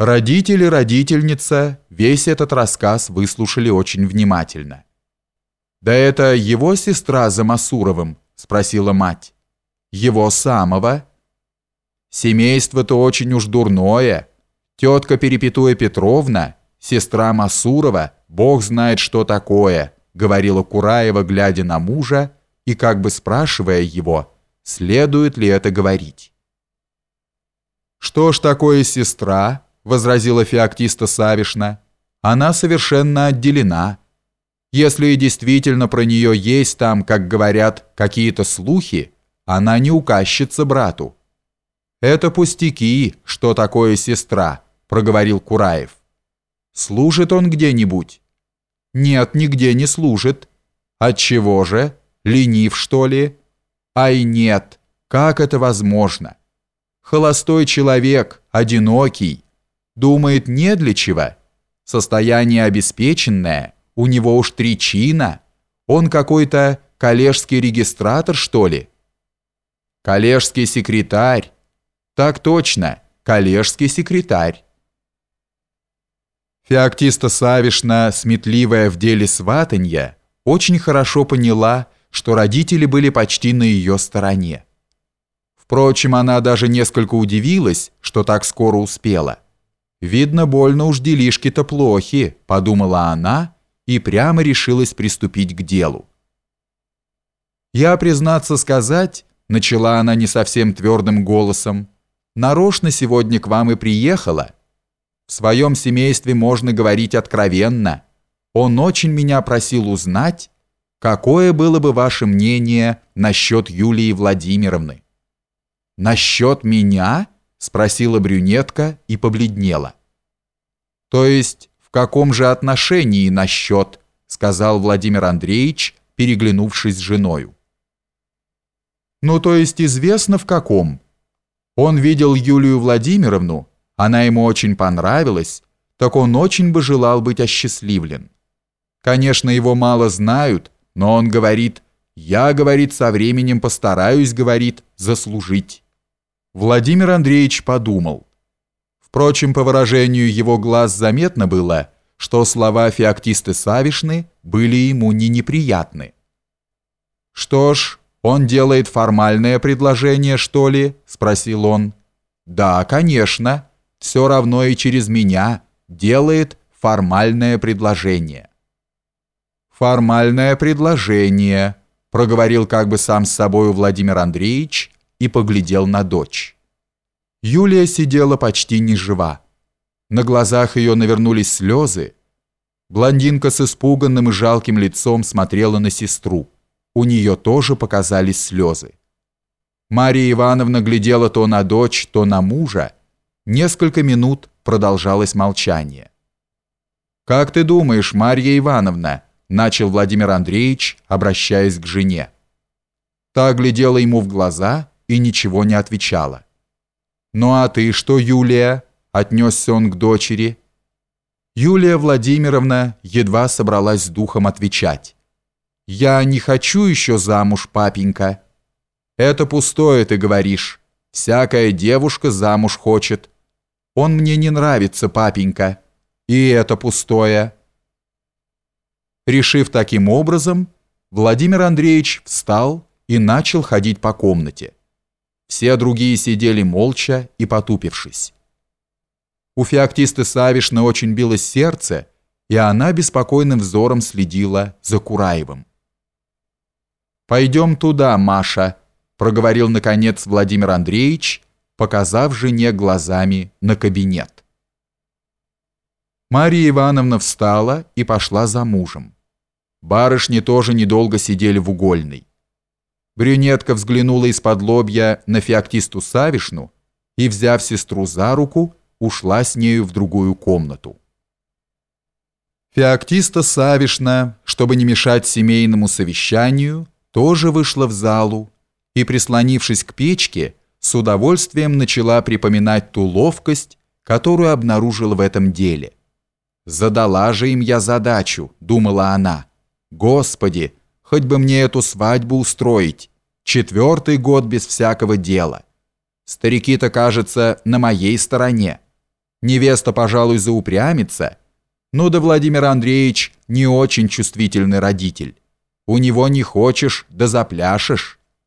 Родители, родительница весь этот рассказ выслушали очень внимательно. «Да это его сестра за Масуровым?» – спросила мать. «Его самого?» «Семейство-то очень уж дурное. Тетка Перепетуя Петровна, сестра Масурова, бог знает, что такое», – говорила Кураева, глядя на мужа и как бы спрашивая его, следует ли это говорить. «Что ж такое сестра?» Возразила Феоктиста Савишна, она совершенно отделена. Если и действительно про нее есть там, как говорят, какие-то слухи, она не указчится брату. «Это пустяки, что такое сестра», — проговорил Кураев. «Служит он где-нибудь?» «Нет, нигде не служит». «Отчего же? Ленив, что ли?» «Ай, нет, как это возможно?» «Холостой человек, одинокий, Думает, не для чего. Состояние обеспеченное, у него уж три чина. Он какой-то коллежский регистратор, что ли? Коллежский секретарь. Так точно, коллежский секретарь. Феоктиста Савишна, сметливая в деле сватанья, очень хорошо поняла, что родители были почти на ее стороне. Впрочем, она даже несколько удивилась, что так скоро успела. «Видно, больно уж делишки-то плохи», — подумала она и прямо решилась приступить к делу. «Я, признаться сказать», — начала она не совсем твердым голосом, «нарочно сегодня к вам и приехала. В своем семействе можно говорить откровенно. Он очень меня просил узнать, какое было бы ваше мнение насчет Юлии Владимировны». «Насчет меня?» Спросила брюнетка и побледнела. То есть в каком же отношении насчет, сказал Владимир Андреевич, переглянувшись с женою. Ну, то есть известно в каком. Он видел Юлию Владимировну, она ему очень понравилась, так он очень бы желал быть осчастливлен. Конечно, его мало знают, но он говорит, я, говорит, со временем постараюсь, говорит, заслужить. Владимир Андреевич подумал. Впрочем, по выражению его глаз заметно было, что слова феоктисты Савишны были ему не неприятны. «Что ж, он делает формальное предложение, что ли?» – спросил он. «Да, конечно. Все равно и через меня делает формальное предложение». «Формальное предложение», – проговорил как бы сам с собою Владимир Андреевич – и поглядел на дочь. Юлия сидела почти не жива. На глазах ее навернулись слезы. Блондинка с испуганным и жалким лицом смотрела на сестру. У нее тоже показались слезы. Мария Ивановна глядела то на дочь, то на мужа. Несколько минут продолжалось молчание. «Как ты думаешь, Марья Ивановна?» – начал Владимир Андреевич, обращаясь к жене. Та глядела ему в глаза и ничего не отвечала. «Ну а ты что, Юлия?» – отнесся он к дочери. Юлия Владимировна едва собралась с духом отвечать. «Я не хочу еще замуж, папенька». «Это пустое, ты говоришь. Всякая девушка замуж хочет. Он мне не нравится, папенька. И это пустое». Решив таким образом, Владимир Андреевич встал и начал ходить по комнате. Все другие сидели молча и потупившись. У Феоктисты Савишны очень билось сердце, и она беспокойным взором следила за Кураевым. «Пойдем туда, Маша», – проговорил наконец Владимир Андреевич, показав жене глазами на кабинет. Мария Ивановна встала и пошла за мужем. Барышни тоже недолго сидели в угольной. Брюнетка взглянула из-под лобья на Феоктисту Савишну и, взяв сестру за руку, ушла с нею в другую комнату. Феоктиста Савишна, чтобы не мешать семейному совещанию, тоже вышла в залу и, прислонившись к печке, с удовольствием начала припоминать ту ловкость, которую обнаружила в этом деле. «Задала же им я задачу», — думала она. «Господи, хоть бы мне эту свадьбу устроить, Четвертый год без всякого дела. Старики-то, кажется, на моей стороне. Невеста, пожалуй, заупрямится. Ну да Владимир Андреевич не очень чувствительный родитель. У него не хочешь, да запляшешь.